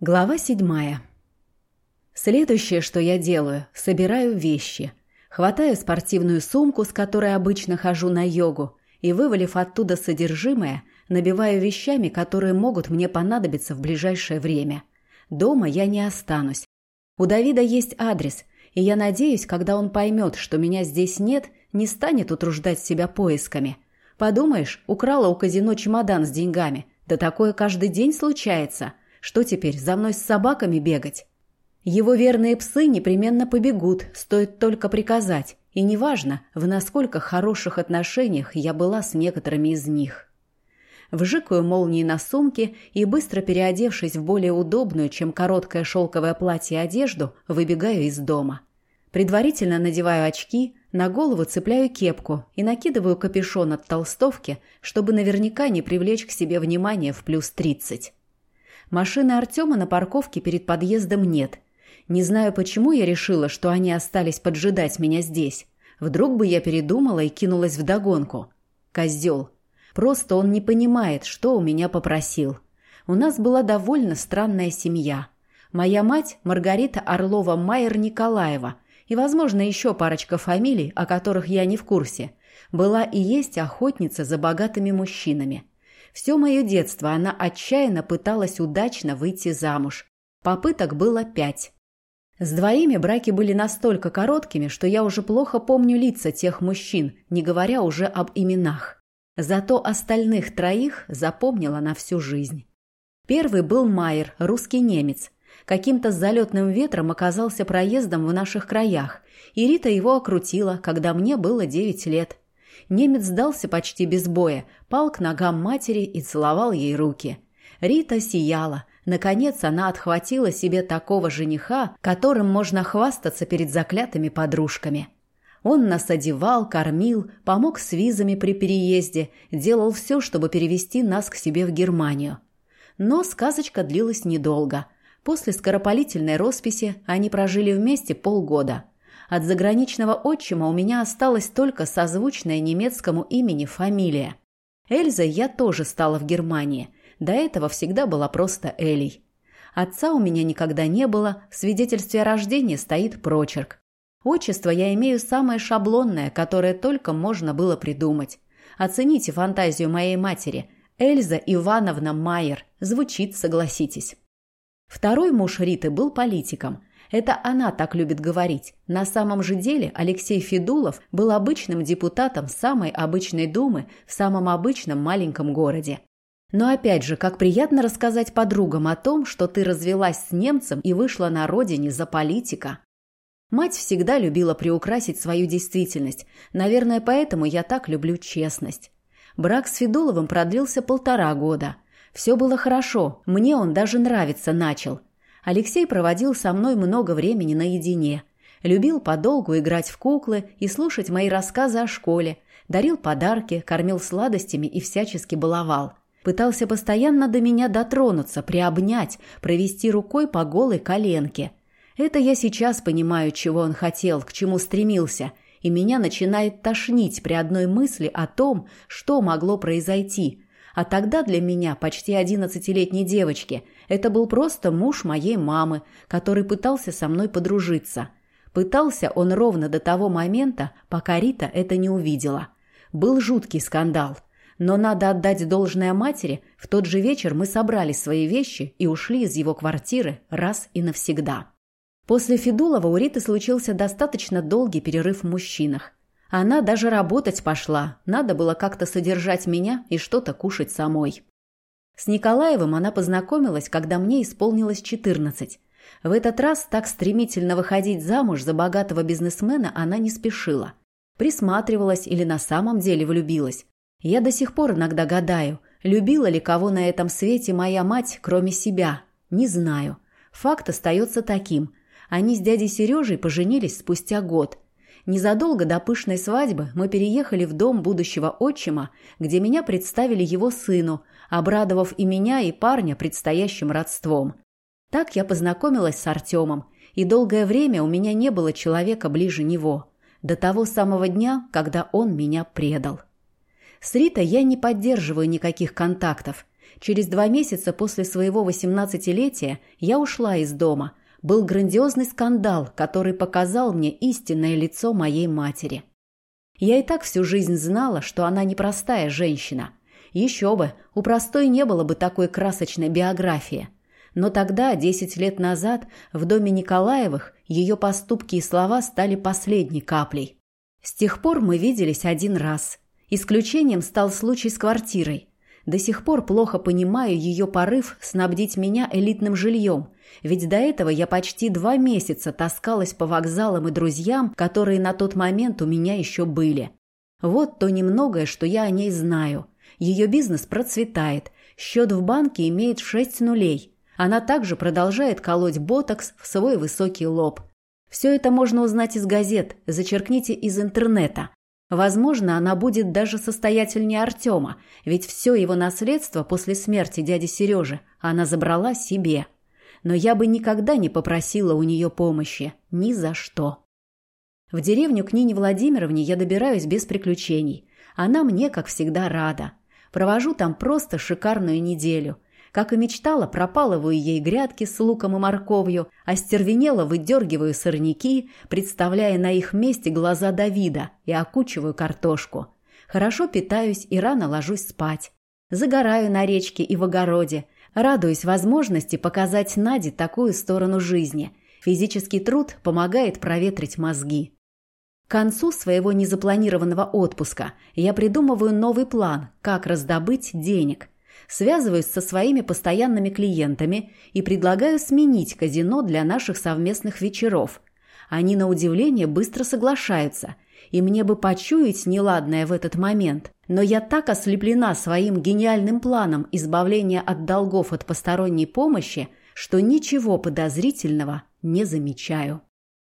Глава седьмая. Следующее, что я делаю, собираю вещи. Хватаю спортивную сумку, с которой обычно хожу на йогу, и, вывалив оттуда содержимое, набиваю вещами, которые могут мне понадобиться в ближайшее время. Дома я не останусь. У Давида есть адрес, и я надеюсь, когда он поймет, что меня здесь нет, не станет утруждать себя поисками. Подумаешь, украла у казино чемодан с деньгами. Да такое каждый день случается – что теперь, за мной с собаками бегать? Его верные псы непременно побегут, стоит только приказать. И неважно, в насколько хороших отношениях я была с некоторыми из них. Вжикаю молнии на сумке и, быстро переодевшись в более удобную, чем короткое шелковое платье одежду, выбегаю из дома. Предварительно надеваю очки, на голову цепляю кепку и накидываю капюшон от толстовки, чтобы наверняка не привлечь к себе внимание в плюс тридцать. Машины Артема на парковке перед подъездом нет. Не знаю, почему я решила, что они остались поджидать меня здесь. Вдруг бы я передумала и кинулась в догонку. Козел. Просто он не понимает, что у меня попросил. У нас была довольно странная семья. Моя мать – Маргарита Орлова-Майер-Николаева и, возможно, еще парочка фамилий, о которых я не в курсе. Была и есть охотница за богатыми мужчинами. Все мое детство она отчаянно пыталась удачно выйти замуж. Попыток было пять. С двоими браки были настолько короткими, что я уже плохо помню лица тех мужчин, не говоря уже об именах. Зато остальных троих запомнила на всю жизнь. Первый был Майер, русский немец. Каким-то залетным ветром оказался проездом в наших краях, и Рита его окрутила, когда мне было девять лет. Немец сдался почти без боя, пал к ногам матери и целовал ей руки. Рита сияла. Наконец она отхватила себе такого жениха, которым можно хвастаться перед заклятыми подружками. Он нас одевал, кормил, помог с визами при переезде, делал все, чтобы перевести нас к себе в Германию. Но сказочка длилась недолго. После скоропалительной росписи они прожили вместе полгода – от заграничного отчима у меня осталась только созвучная немецкому имени фамилия. Эльза я тоже стала в Германии. До этого всегда была просто Элей. Отца у меня никогда не было, в свидетельстве о рождении стоит прочерк. Отчество я имею самое шаблонное, которое только можно было придумать. Оцените фантазию моей матери. Эльза Ивановна Майер. Звучит, согласитесь. Второй муж Риты был политиком. Это она так любит говорить. На самом же деле Алексей Федулов был обычным депутатом самой обычной думы в самом обычном маленьком городе. Но опять же, как приятно рассказать подругам о том, что ты развелась с немцем и вышла на родине за политика. Мать всегда любила приукрасить свою действительность. Наверное, поэтому я так люблю честность. Брак с Федуловым продлился полтора года. Все было хорошо, мне он даже нравиться начал – Алексей проводил со мной много времени наедине. Любил подолгу играть в куклы и слушать мои рассказы о школе. Дарил подарки, кормил сладостями и всячески баловал. Пытался постоянно до меня дотронуться, приобнять, провести рукой по голой коленке. Это я сейчас понимаю, чего он хотел, к чему стремился, и меня начинает тошнить при одной мысли о том, что могло произойти. А тогда для меня, почти одиннадцатилетней девочки – это был просто муж моей мамы, который пытался со мной подружиться. Пытался он ровно до того момента, пока Рита это не увидела. Был жуткий скандал. Но надо отдать должное матери, в тот же вечер мы собрали свои вещи и ушли из его квартиры раз и навсегда. После Федулова у Риты случился достаточно долгий перерыв в мужчинах. Она даже работать пошла, надо было как-то содержать меня и что-то кушать самой. С Николаевым она познакомилась, когда мне исполнилось 14. В этот раз так стремительно выходить замуж за богатого бизнесмена она не спешила. Присматривалась или на самом деле влюбилась. Я до сих пор иногда гадаю, любила ли кого на этом свете моя мать, кроме себя. Не знаю. Факт остается таким. Они с дядей Сережей поженились спустя год. Незадолго до пышной свадьбы мы переехали в дом будущего отчима, где меня представили его сыну, обрадовав и меня, и парня предстоящим родством. Так я познакомилась с Артемом, и долгое время у меня не было человека ближе него, до того самого дня, когда он меня предал. С Ритой я не поддерживаю никаких контактов. Через два месяца после своего восемнадцатилетия я ушла из дома. Был грандиозный скандал, который показал мне истинное лицо моей матери. Я и так всю жизнь знала, что она непростая женщина. Еще бы, у простой не было бы такой красочной биографии. Но тогда, десять лет назад, в доме Николаевых ее поступки и слова стали последней каплей. С тех пор мы виделись один раз. Исключением стал случай с квартирой. До сих пор плохо понимаю ее порыв снабдить меня элитным жильем, ведь до этого я почти два месяца таскалась по вокзалам и друзьям, которые на тот момент у меня еще были. Вот то немногое, что я о ней знаю. Ее бизнес процветает, счет в банке имеет шесть нулей. Она также продолжает колоть ботокс в свой высокий лоб. Все это можно узнать из газет, зачеркните из интернета. Возможно, она будет даже состоятельнее Артема, ведь все его наследство после смерти дяди Сережи она забрала себе. Но я бы никогда не попросила у нее помощи. Ни за что. В деревню к Нине Владимировне я добираюсь без приключений. Она мне, как всегда, рада. Провожу там просто шикарную неделю. Как и мечтала, пропалываю ей грядки с луком и морковью, остервенело выдергиваю сорняки, представляя на их месте глаза Давида и окучиваю картошку. Хорошо питаюсь и рано ложусь спать. Загораю на речке и в огороде, радуюсь возможности показать Наде такую сторону жизни. Физический труд помогает проветрить мозги. К концу своего незапланированного отпуска я придумываю новый план, как раздобыть денег. Связываюсь со своими постоянными клиентами и предлагаю сменить казино для наших совместных вечеров. Они, на удивление, быстро соглашаются, и мне бы почуять неладное в этот момент. Но я так ослеплена своим гениальным планом избавления от долгов от посторонней помощи, что ничего подозрительного не замечаю.